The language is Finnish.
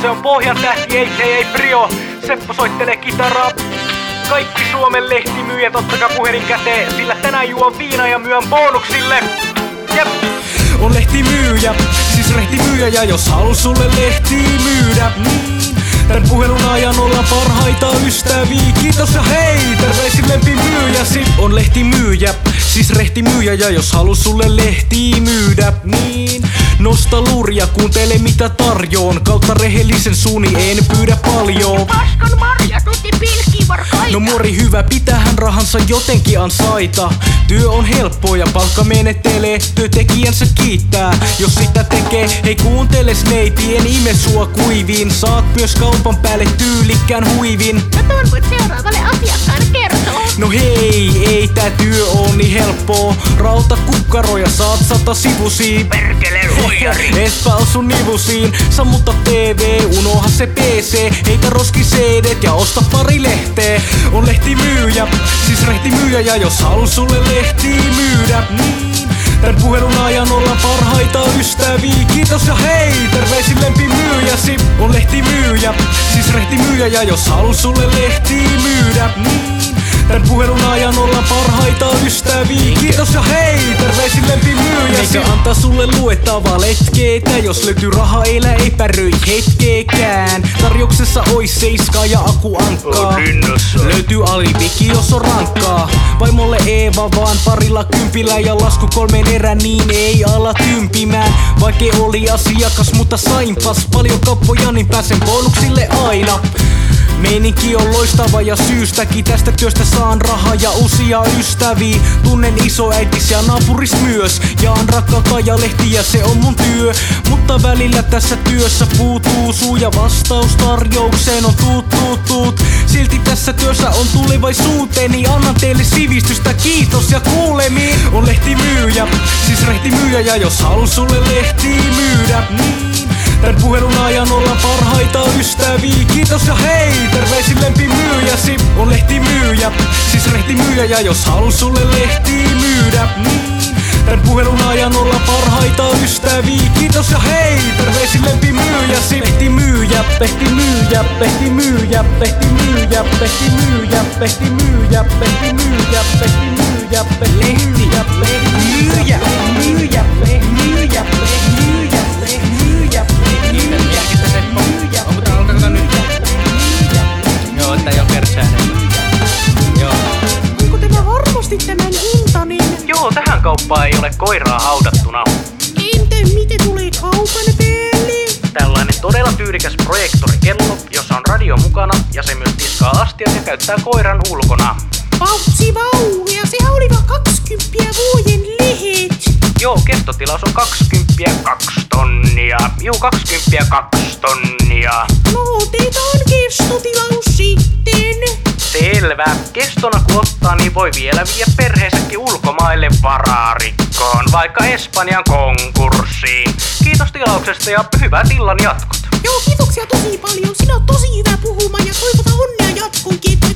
Se on pohjan tähti, ei Brio. Seppo soittelee kitaraa. Kaikki Suomen lehtimyyjät ottakaa puhelin käteen, sillä tänään juon viina ja myön bonuksille. Jep. On lehtimyyjä, siis rehtimyyjä ja jos halus sulle lehti myydä, niin Tän puhelun ajan ollaan parhaita ystäviä Kiitos ja hei, terveisin lempimyyjäsi On lehtimyyjä, siis rehtimyyjä Ja jos halus sulle lehti myydä, niin Nosta luuria, kuuntele mitä tarjoon. Kautta rehellisen suuni en pyydä paljon Paskan marja, tutti No mori hyvä, pitähän rahansa jotenkin ansaita. Työ on helppoa ja palkka menettelee Työtekijänsä kiittää, jos sitä tekee Hei kuuntele sneiti, en ime sua kuiviin Saat myös kaupan päälle tyylikkään huivin. No tuon voit seuraavalle asiakkaalle kertoa No hei, ei tää työ on niin helppoa. Rauta kukkaroja, saat sata sivusi Perkele huijari Espä sun nivusiin, sammutta TV, unoha se PC Heitä roski CD ja osta pari lehteä On lehtimyyjä, siis rehtimyyjä Ja jos halus sulle lehti myydä, niin Tän puhelun ajan olla parhaita ystäviä. Kiitos ja hei, terveisin lempimyyjäsi On lehtimyyjä, siis rehtimyyjä Ja jos halus sulle lehti myydä, niin Tän puhelun ajan olla parhaita ystäviä. Kiitos ja hei, terveisin lempimyyjäsi. Eikä antaa sulle luettavaa letkeetä? Jos löytyy raha, elä epäröi hetkeekään Tarjouksessa ois seiska ja aku ankkaa. Löytyy alibiki, jos on rankkaa. Vaimolle Eeva vaan parilla kympillä Ja lasku kolmeen erään, niin ei ala tympimään. Vaikka oli asiakas, mutta sainpas Paljon kauppoja, niin pääsen bonuksille aina Meininki on loistava ja syystäkin Tästä työstä saan rahaa ja uusia ystäviä. Tunnen isoäitis ja naapuris myös. Jaan rakkautta ja lehtiä, se on mun työ. Mutta välillä tässä työssä puutuu suu ja vastaus tarjoukseen on tuut tuut tuut. Silti tässä työssä on tulevaisuuteeni Annan teille sivistystä, kiitos ja kuulemiin. On lehtimyyjä, siis rehtimyyjä Ja jos halus sulle lehti myydä, niin Tän puhelun ajan olla parhaita ystäviä. Kiitos ja hei, terveisin lempimyyjäsi On lehtimyyjä, siis rehtimyyjä Ja jos halus sulle lehti myydä, niin Tän puhelun ajan olla parhaita ystäviä. Kiitos ja hei, terveisin lempimyyjäsi Lehtimyyjä, lehtimyyjä, lehtimyyjä, lehtimyyjä, lehtimyyjä, lehtimyyjä, lehtimyyjä, lehtimyyjä, lehtimyyjä, lehtimyyjä, Kauppaan ei ole koiraa haudattuna. Entä miten tulee kaupan päälle? Tällainen todella tyylikäs projektorikello, jossa on radio mukana ja se myös tiskaa astiat ja käyttää koiran ulkona. Pautsi vau, ja sehän oli vaan 20 vuoden lehet. Joo, kestotilaus on 20 2 tonnia. Juu, 20 2 tonnia. No otetaan kestotilaus sitten. Selvä. Kestona kun ottaa, niin voi vielä viedä perheensäkin ulkomaille vararikkoon, vaikka Espanjan konkurssiin. Kiitos tilauksesta ja hyvät illan jatkot. Joo, kiitoksia tosi paljon. Sinä oot tosi hyvä puhumaan ja toivotan onnea jatkoonkin. Kiitos,